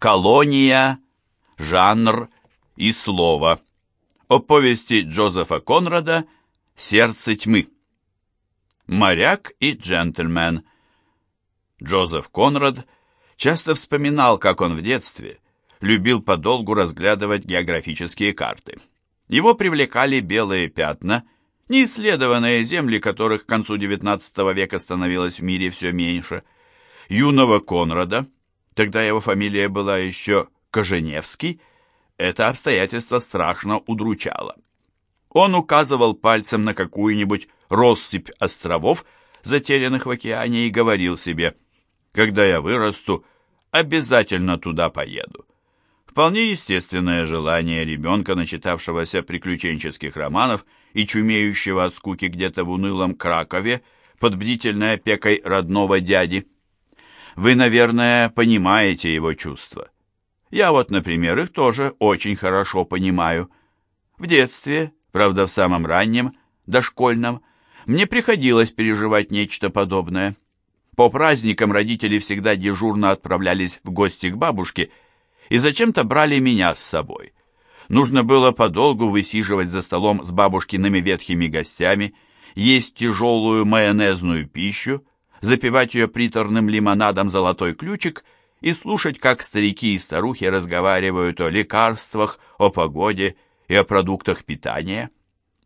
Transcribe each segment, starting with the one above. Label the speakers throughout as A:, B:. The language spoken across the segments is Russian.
A: Колония, жанр и слово. О повести Джозефа Конрада «Сердце тьмы». Моряк и джентльмен. Джозеф Конрад часто вспоминал, как он в детстве любил подолгу разглядывать географические карты. Его привлекали белые пятна, неисследованные земли, которых к концу XIX века становилось в мире все меньше. Юного Конрада, тогда его фамилия была еще Коженевский, это обстоятельство страшно удручало. Он указывал пальцем на какую-нибудь россыпь островов, затерянных в океане, и говорил себе, «Когда я вырасту, обязательно туда поеду». Вполне естественное желание ребенка, начитавшегося приключенческих романов и чумеющего от скуки где-то в унылом Кракове под бдительной опекой родного дяди. Вы, наверное, понимаете его чувства. Я вот, например, их тоже очень хорошо понимаю. В детстве, правда, в самом раннем, дошкольном, мне приходилось переживать нечто подобное. По праздникам родители всегда дежурно отправлялись в гости к бабушке – и зачем-то брали меня с собой. Нужно было подолгу высиживать за столом с бабушкиными ветхими гостями, есть тяжелую майонезную пищу, запивать ее приторным лимонадом «Золотой ключик» и слушать, как старики и старухи разговаривают о лекарствах, о погоде и о продуктах питания.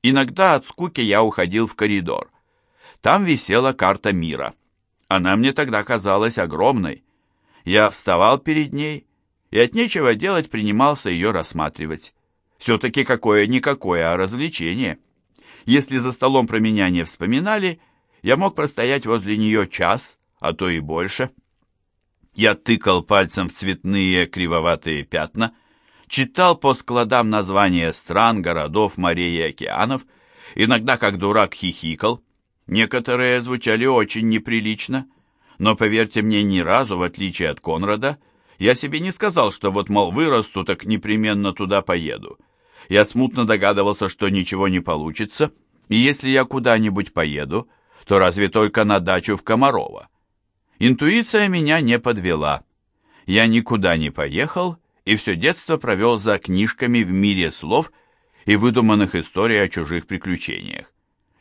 A: Иногда от скуки я уходил в коридор. Там висела карта мира. Она мне тогда казалась огромной. Я вставал перед ней и от нечего делать принимался ее рассматривать. Все-таки какое-никакое, а развлечение. Если за столом про меня не вспоминали, я мог простоять возле нее час, а то и больше. Я тыкал пальцем в цветные кривоватые пятна, читал по складам названия стран, городов, морей и океанов, иногда как дурак хихикал. Некоторые звучали очень неприлично, но, поверьте мне, ни разу, в отличие от Конрада, я себе не сказал, что вот, мол, вырасту, так непременно туда поеду. Я смутно догадывался, что ничего не получится, и если я куда-нибудь поеду, то разве только на дачу в Комарова. Интуиция меня не подвела. Я никуда не поехал и все детство провел за книжками в мире слов и выдуманных историй о чужих приключениях.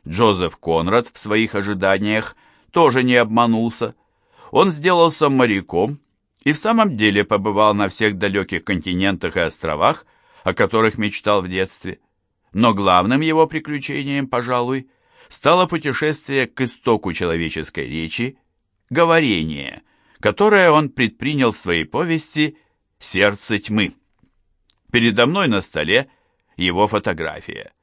A: Джозеф Конрад в своих ожиданиях тоже не обманулся. Он сделался моряком, и в самом деле побывал на всех далеких континентах и островах, о которых мечтал в детстве. Но главным его приключением, пожалуй, стало путешествие к истоку человеческой речи, говорение, которое он предпринял в своей повести «Сердце тьмы». Передо мной на столе его фотография.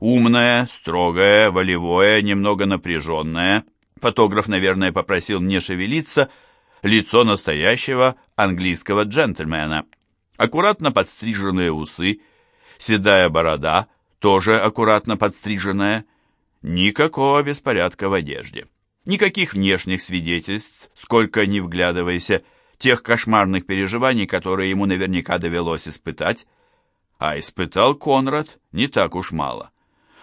A: Умная, строгая, волевое, немного напряженная. Фотограф, наверное, попросил не шевелиться – лицо настоящего английского джентльмена. Аккуратно подстриженные усы, седая борода, тоже аккуратно подстриженная. Никакого беспорядка в одежде. Никаких внешних свидетельств, сколько ни вглядывайся, тех кошмарных переживаний, которые ему наверняка довелось испытать. А испытал Конрад не так уж мало.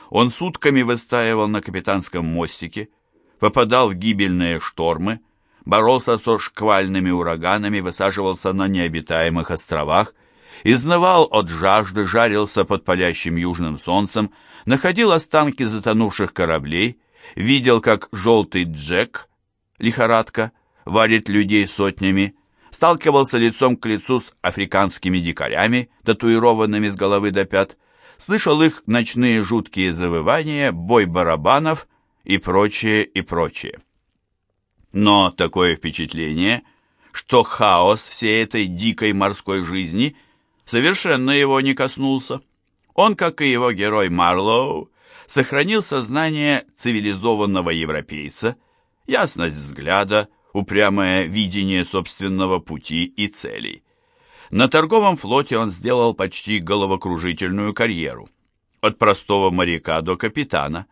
A: Он сутками выстаивал на капитанском мостике, попадал в гибельные штормы, боролся со шквальными ураганами, высаживался на необитаемых островах, изнывал от жажды, жарился под палящим южным солнцем, находил останки затонувших кораблей, видел, как желтый Джек, лихорадка, варит людей сотнями, сталкивался лицом к лицу с африканскими дикарями, татуированными с головы до пят, слышал их ночные жуткие завывания, бой барабанов и прочее, и прочее. Но такое впечатление, что хаос всей этой дикой морской жизни совершенно его не коснулся. Он, как и его герой Марлоу, сохранил сознание цивилизованного европейца, ясность взгляда, упрямое видение собственного пути и целей. На торговом флоте он сделал почти головокружительную карьеру. От простого моряка до капитана.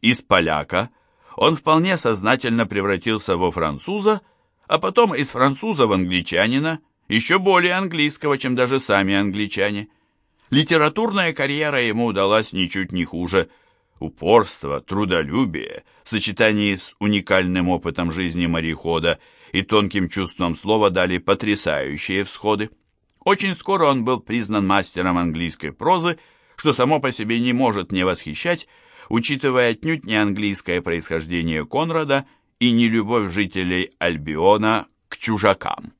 A: Из поляка – он вполне сознательно превратился во француза, а потом из француза в англичанина, еще более английского, чем даже сами англичане. Литературная карьера ему удалась ничуть не хуже. Упорство, трудолюбие в сочетании с уникальным опытом жизни морехода и тонким чувством слова дали потрясающие всходы. Очень скоро он был признан мастером английской прозы, что само по себе не может не восхищать, учитывая отнюдь не английское происхождение Конрада и не любовь жителей Альбиона к чужакам.